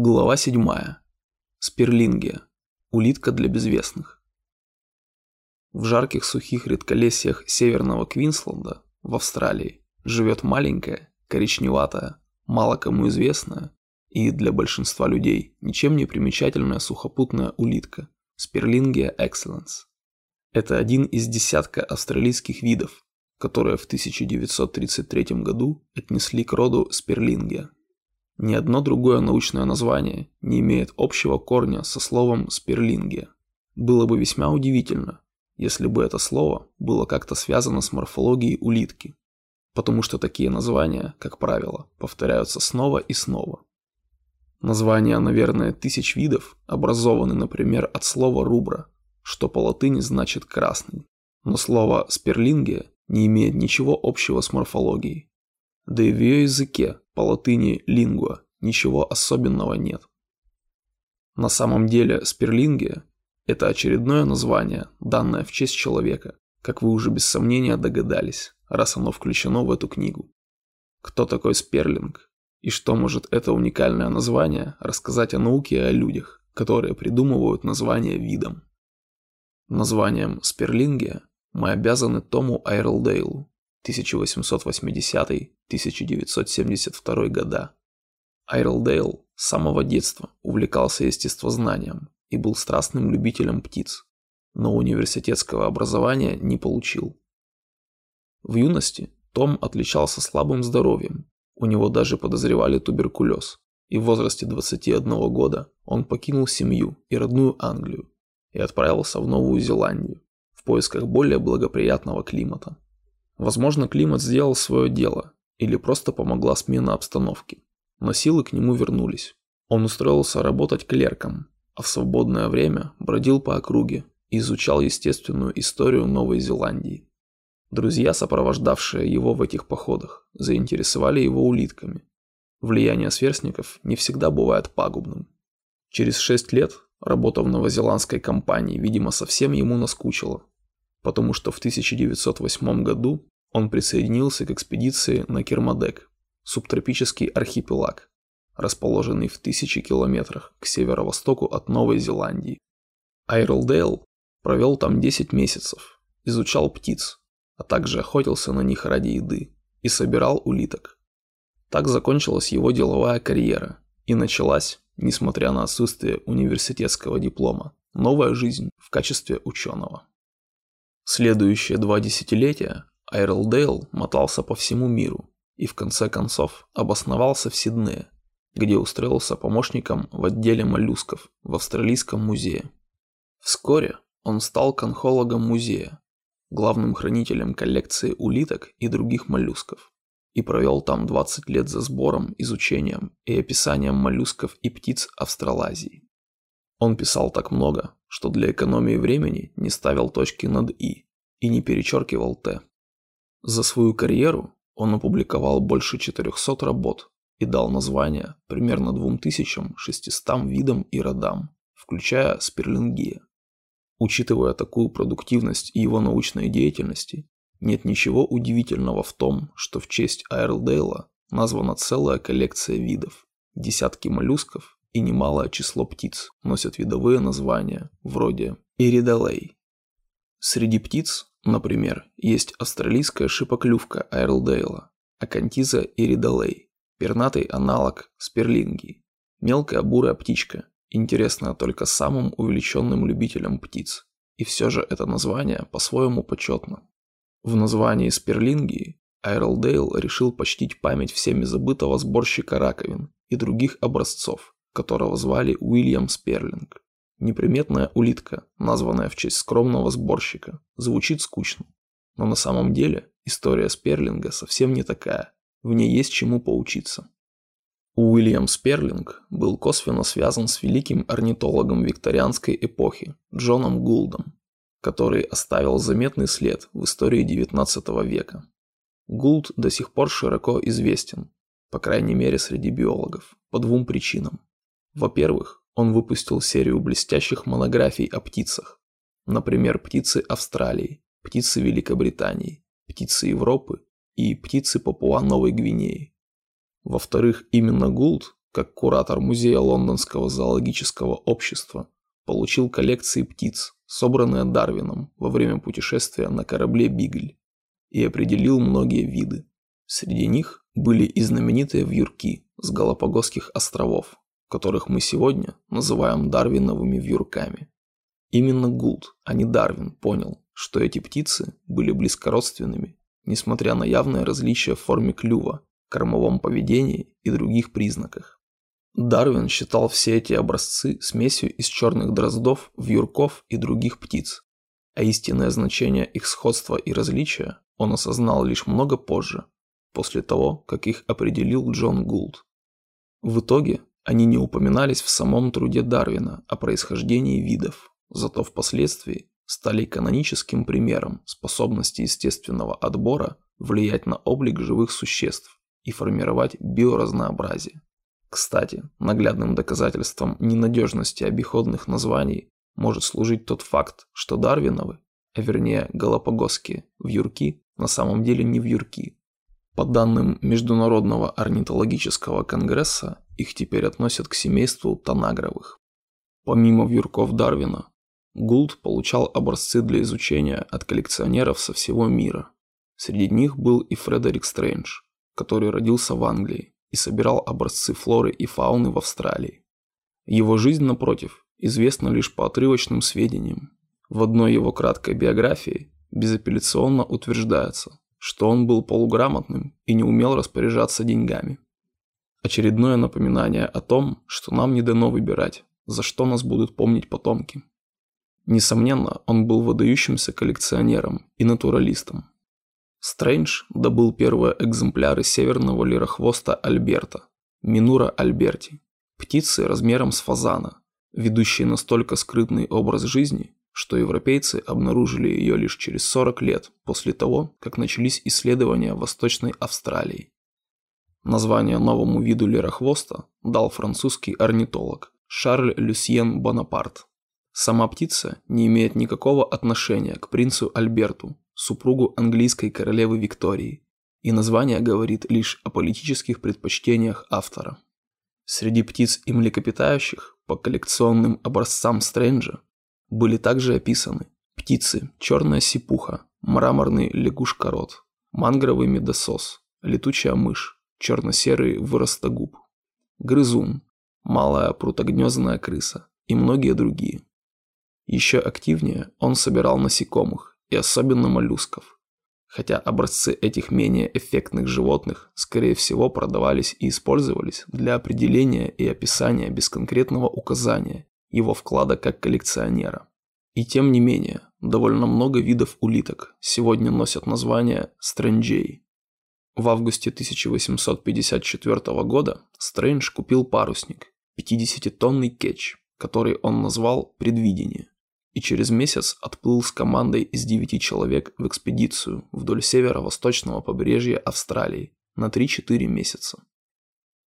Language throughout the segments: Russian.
Глава 7. Сперлингия. Улитка для безвестных. В жарких сухих редколесьях северного Квинсленда в Австралии живет маленькая, коричневатая, мало кому известная и для большинства людей ничем не примечательная сухопутная улитка Сперлингия excellens. Это один из десятка австралийских видов, которые в 1933 году отнесли к роду Сперлингия. Ни одно другое научное название не имеет общего корня со словом «сперлингия». Было бы весьма удивительно, если бы это слово было как-то связано с морфологией улитки, потому что такие названия, как правило, повторяются снова и снова. Названия, наверное, тысяч видов образованы, например, от слова «рубра», что по латыни значит «красный», но слово «сперлингия» не имеет ничего общего с морфологией. Да и в ее языке, по латыни «лингва», ничего особенного нет. На самом деле сперлингия – это очередное название, данное в честь человека, как вы уже без сомнения догадались, раз оно включено в эту книгу. Кто такой сперлинг? И что может это уникальное название рассказать о науке и о людях, которые придумывают названия видом? Названием сперлингия мы обязаны Тому Айрлдейлу, 1880-1972 года. Айрлдейл с самого детства увлекался естествознанием и был страстным любителем птиц, но университетского образования не получил. В юности Том отличался слабым здоровьем, у него даже подозревали туберкулез, и в возрасте 21 года он покинул семью и родную Англию и отправился в Новую Зеландию в поисках более благоприятного климата. Возможно, климат сделал свое дело, или просто помогла смена обстановки. Но силы к нему вернулись. Он устроился работать клерком, а в свободное время бродил по округе и изучал естественную историю Новой Зеландии. Друзья, сопровождавшие его в этих походах, заинтересовали его улитками. Влияние сверстников не всегда бывает пагубным. Через шесть лет работа в новозеландской компании, видимо, совсем ему наскучила, потому что в 1908 году он присоединился к экспедиции на Кермадек, субтропический архипелаг, расположенный в тысячи километрах к северо-востоку от Новой Зеландии. Айрлдейл провел там 10 месяцев, изучал птиц, а также охотился на них ради еды и собирал улиток. Так закончилась его деловая карьера и началась, несмотря на отсутствие университетского диплома, новая жизнь в качестве ученого. Следующие два десятилетия Айрлдейл мотался по всему миру и в конце концов обосновался в Сиднее, где устроился помощником в отделе моллюсков в Австралийском музее. Вскоре он стал конхологом музея, главным хранителем коллекции улиток и других моллюсков, и провел там 20 лет за сбором, изучением и описанием моллюсков и птиц Австралазии. Он писал так много, что для экономии времени не ставил точки над «и» и не перечеркивал «т». За свою карьеру он опубликовал больше 400 работ и дал названия примерно 2600 видам и родам, включая сперлингия. Учитывая такую продуктивность и его научной деятельности, нет ничего удивительного в том, что в честь Айрлдейла названа целая коллекция видов, десятки моллюсков и немалое число птиц носят видовые названия, вроде иридолей. Среди птиц, например, есть австралийская шипоклювка Айрлдейла, акантиза иридолей, пернатый аналог сперлинги, мелкая бурая птичка, интересная только самым увлеченным любителям птиц. И все же это название по-своему почетно. В названии сперлингии Айрлдейл решил почтить память всеми забытого сборщика раковин и других образцов, которого звали Уильям Сперлинг. Неприметная улитка, названная в честь скромного сборщика, звучит скучно. Но на самом деле история Сперлинга совсем не такая, в ней есть чему поучиться. Уильям Сперлинг был косвенно связан с великим орнитологом викторианской эпохи Джоном Гулдом, который оставил заметный след в истории XIX века. Гулд до сих пор широко известен, по крайней мере среди биологов, по двум причинам. Во-первых, он выпустил серию блестящих монографий о птицах. Например, птицы Австралии, птицы Великобритании, птицы Европы и птицы Папуа-Новой Гвинеи. Во-вторых, именно Гулд как куратор музея Лондонского зоологического общества, получил коллекции птиц, собранные Дарвином во время путешествия на корабле «Бигль», и определил многие виды. Среди них были и знаменитые вьюрки с Галапагосских островов, которых мы сегодня называем дарвиновыми вьюрками. Именно Гулд, а не Дарвин, понял, что эти птицы были близкородственными, несмотря на явное различие в форме клюва, кормовом поведении и других признаках. Дарвин считал все эти образцы смесью из черных дроздов, вьюрков и других птиц, а истинное значение их сходства и различия он осознал лишь много позже, после того, как их определил Джон Гулд. В итоге они не упоминались в самом труде Дарвина о происхождении видов, зато впоследствии стали каноническим примером способности естественного отбора влиять на облик живых существ и формировать биоразнообразие. Кстати, наглядным доказательством ненадежности обиходных названий может служить тот факт, что Дарвиновы, а вернее Галапагосские вьюрки, на самом деле не вьюрки. По данным Международного орнитологического конгресса, их теперь относят к семейству танагровых. Помимо вьюрков Дарвина, Гулд получал образцы для изучения от коллекционеров со всего мира. Среди них был и Фредерик Стрэндж, который родился в Англии и собирал образцы флоры и фауны в Австралии. Его жизнь, напротив, известна лишь по отрывочным сведениям. В одной его краткой биографии безапелляционно утверждается, что он был полуграмотным и не умел распоряжаться деньгами. Очередное напоминание о том, что нам не дано выбирать, за что нас будут помнить потомки. Несомненно, он был выдающимся коллекционером и натуралистом. Стрэндж добыл первые экземпляры северного лирохвоста Альберта, Минура альберти, птицы размером с фазана, ведущей настолько скрытный образ жизни, что европейцы обнаружили ее лишь через 40 лет после того, как начались исследования Восточной Австралии. Название новому виду лерохвоста дал французский орнитолог Шарль Люсьен Бонапарт. Сама птица не имеет никакого отношения к принцу Альберту, супругу английской королевы Виктории, и название говорит лишь о политических предпочтениях автора. Среди птиц и млекопитающих по коллекционным образцам Стрэнджа были также описаны птицы черная сипуха, мраморный лягушкорот, мангровый медосос, летучая мышь, черно-серый выростогуб, грызун, малая прутогнездная крыса и многие другие. Еще активнее он собирал насекомых и особенно моллюсков, хотя образцы этих менее эффектных животных скорее всего продавались и использовались для определения и описания без конкретного указания его вклада как коллекционера. И тем не менее, довольно много видов улиток сегодня носят название стрэнджей, в августе 1854 года Стрэндж купил парусник, 50-тонный кетч, который он назвал «Предвидение», и через месяц отплыл с командой из 9 человек в экспедицию вдоль северо-восточного побережья Австралии на 3-4 месяца.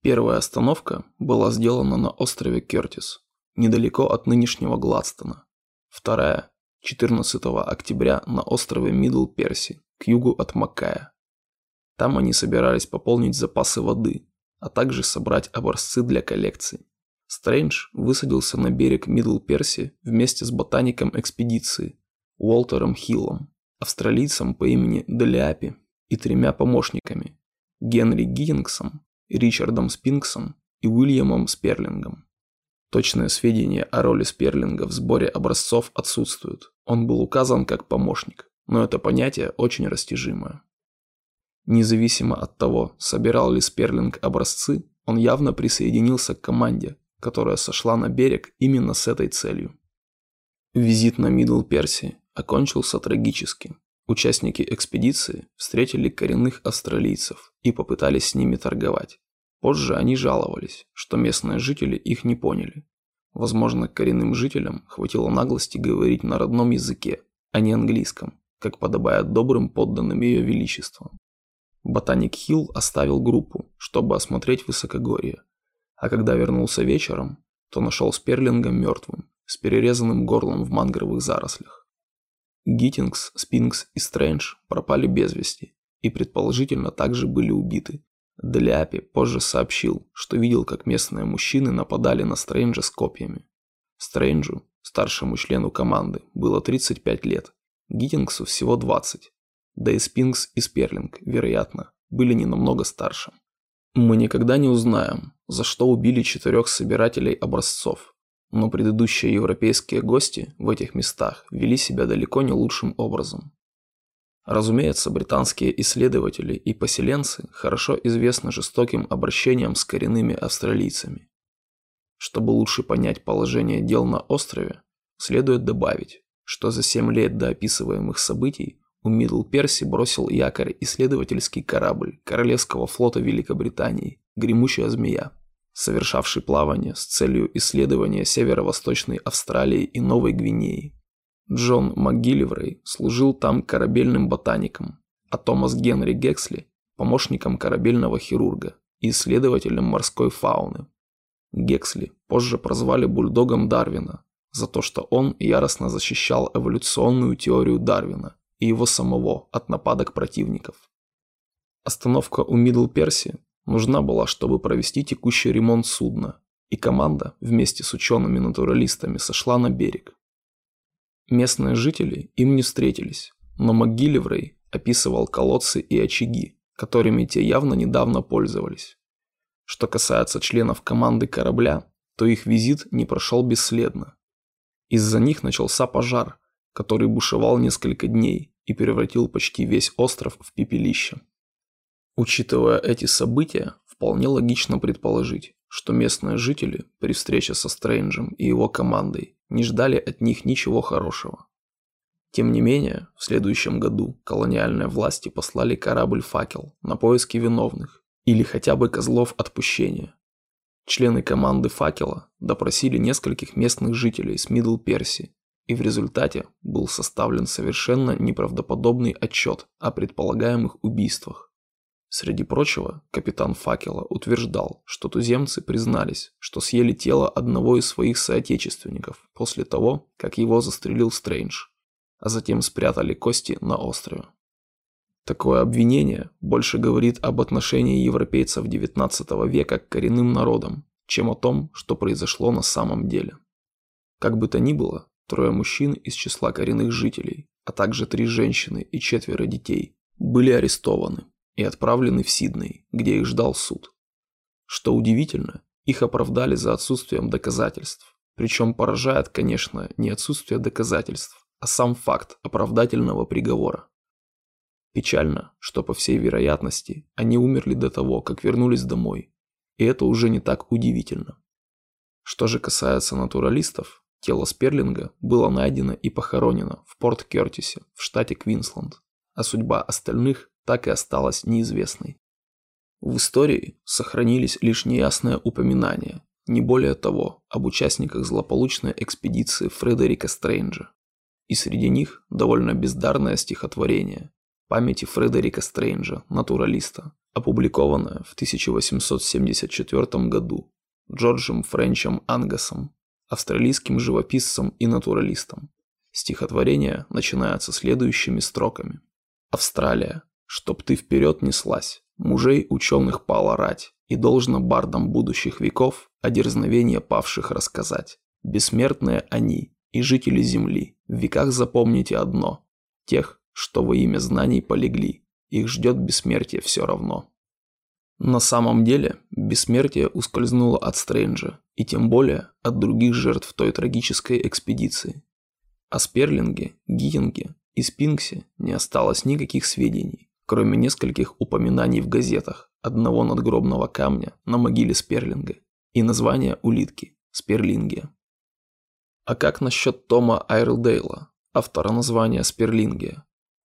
Первая остановка была сделана на острове Кертис, недалеко от нынешнего Гладстона. Вторая – 14 октября на острове Мидл Перси, к югу от Маккая. Там они собирались пополнить запасы воды, а также собрать образцы для коллекции. Стрэндж высадился на берег Мидл Перси вместе с ботаником экспедиции Уолтером Хиллом, австралийцем по имени Делиапи и тремя помощниками Генри Гингсом, Ричардом Спинксом и Уильямом Сперлингом. Точные сведения о роли Сперлинга в сборе образцов отсутствуют. Он был указан как помощник, но это понятие очень растяжимое. Независимо от того, собирал ли Сперлинг образцы, он явно присоединился к команде, которая сошла на берег именно с этой целью. Визит на Мидл Перси окончился трагически. Участники экспедиции встретили коренных австралийцев и попытались с ними торговать. Позже они жаловались, что местные жители их не поняли. Возможно, коренным жителям хватило наглости говорить на родном языке, а не английском, как подобает добрым подданным ее величеству. Ботаник Хилл оставил группу, чтобы осмотреть высокогорье, а когда вернулся вечером, то нашел Сперлинга мертвым, с перерезанным горлом в мангровых зарослях. Гиттингс, Спинкс и Стрэндж пропали без вести и предположительно также были убиты, Деляпи позже сообщил, что видел, как местные мужчины нападали на Стрэнджа с копьями. Стрэнджу, старшему члену команды, было 35 лет, Гиттингсу всего 20. Да и Спинкс и Сперлинг, вероятно, были не намного старше. Мы никогда не узнаем, за что убили четырех собирателей образцов, но предыдущие европейские гости в этих местах вели себя далеко не лучшим образом. Разумеется, британские исследователи и поселенцы хорошо известны жестоким обращением с коренными австралийцами. Чтобы лучше понять положение дел на острове, следует добавить, что за 7 лет до описываемых событий у Мидл Перси бросил якорь исследовательский корабль Королевского флота Великобритании «Гремучая змея», совершавший плавание с целью исследования северо-восточной Австралии и Новой Гвинеи. Джон МакГилливрей служил там корабельным ботаником, а Томас Генри Гексли – помощником корабельного хирурга и исследователем морской фауны. Гексли позже прозвали бульдогом Дарвина за то, что он яростно защищал эволюционную теорию Дарвина и его самого от нападок противников. Остановка у Мидл Перси нужна была, чтобы провести текущий ремонт судна, и команда вместе с учеными-натуралистами сошла на берег. Местные жители им не встретились, но МакГилливрей описывал колодцы и очаги, которыми те явно недавно пользовались. Что касается членов команды корабля, то их визит не прошел бесследно. Из-за них начался пожар, который бушевал несколько дней и превратил почти весь остров в пепелище. Учитывая эти события, вполне логично предположить, что местные жители при встрече со Стрэнджем и его командой не ждали от них ничего хорошего. Тем не менее, в следующем году колониальные власти послали корабль-факел на поиски виновных или хотя бы козлов отпущения. Члены команды «Факела» допросили нескольких местных жителей с Мидл Перси, и в результате был составлен совершенно неправдоподобный отчет о предполагаемых убийствах. Среди прочего, капитан Факела утверждал, что туземцы признались, что съели тело одного из своих соотечественников после того, как его застрелил Стрэндж, а затем спрятали кости на острове. Такое обвинение больше говорит об отношении европейцев XIX века к коренным народам, чем о том, что произошло на самом деле. Как бы то ни было, трое мужчин из числа коренных жителей, а также три женщины и четверо детей, были арестованы и отправлены в Сидней, где их ждал суд. Что удивительно, их оправдали за отсутствием доказательств. Причем поражает, конечно, не отсутствие доказательств, а сам факт оправдательного приговора. Печально, что по всей вероятности они умерли до того, как вернулись домой, и это уже не так удивительно. Что же касается натуралистов, тело Сперлинга было найдено и похоронено в Порт-Кертисе в штате Квинсленд, а судьба остальных так и осталась неизвестной. В истории сохранились лишь неясные упоминания, не более того, об участниках злополучной экспедиции Фредерика Стрэнджа. И среди них довольно бездарное стихотворение памяти Фредерика Стрэнджа, натуралиста, опубликованное в 1874 году Джорджем Френчем Ангасом, австралийским живописцем и натуралистом. Стихотворение начинается следующими строками. Австралия, чтоб ты вперед неслась, мужей ученых пала рать, и должно бардам будущих веков о дерзновении павших рассказать. Бессмертные они и жители земли, в веках запомните одно, тех, что во имя знаний полегли, их ждет бессмертие все равно. На самом деле, бессмертие ускользнуло от Стрэнджа, и тем более от других жертв той трагической экспедиции. О Сперлинге, Гиттинге и Спинксе не осталось никаких сведений кроме нескольких упоминаний в газетах одного надгробного камня на могиле Сперлинга и названия улитки – Сперлингия. А как насчет Тома Айрлдейла, автора названия Сперлингия?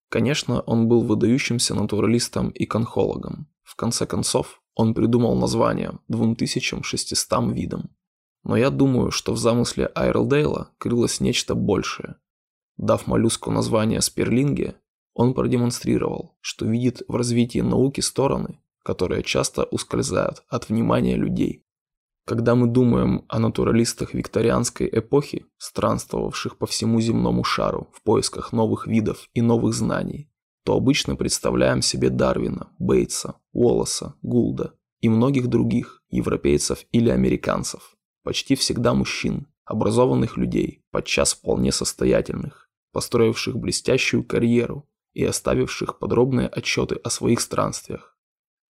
Конечно, он был выдающимся натуралистом и конхологом. В конце концов, он придумал название 2600 видам. Но я думаю, что в замысле Айрлдейла крылось нечто большее. Дав моллюску название Сперлингия, он продемонстрировал, что видит в развитии науки стороны, которые часто ускользают от внимания людей. Когда мы думаем о натуралистах викторианской эпохи, странствовавших по всему земному шару в поисках новых видов и новых знаний, то обычно представляем себе Дарвина, Бейтса, Уоллеса, Гулда и многих других европейцев или американцев, почти всегда мужчин, образованных людей, подчас вполне состоятельных, построивших блестящую карьеру и оставивших подробные отчеты о своих странствиях.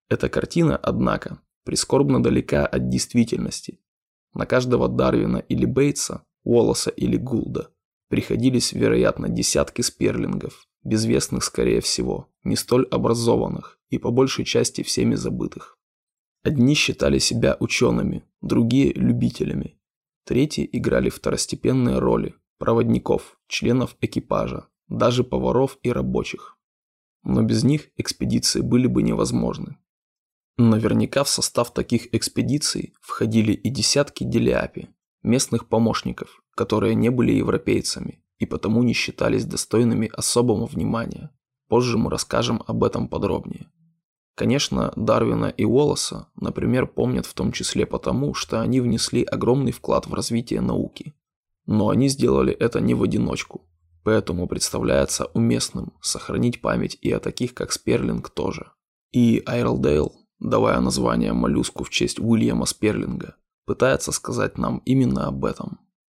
Эта картина, однако, прискорбно далека от действительности. На каждого Дарвина или Бейтса, Уоллеса или Гулда приходились, вероятно, десятки сперлингов, безвестных, скорее всего, не столь образованных и по большей части всеми забытых. Одни считали себя учеными, другие – любителями. Третьи играли второстепенные роли – проводников, членов экипажа, даже поваров и рабочих. Но без них экспедиции были бы невозможны. Наверняка в состав таких экспедиций входили и десятки делиапи, местных помощников, которые не были европейцами и потому не считались достойными особого внимания. Позже мы расскажем об этом подробнее. Конечно, Дарвина и Уоллеса, например, помнят в том числе потому, что они внесли огромный вклад в развитие науки. Но они сделали это не в одиночку, поэтому представляется уместным сохранить память и о таких, как Сперлинг тоже. И Айрлдейл, давая название моллюску в честь Уильяма Сперлинга, пытается сказать нам именно об этом.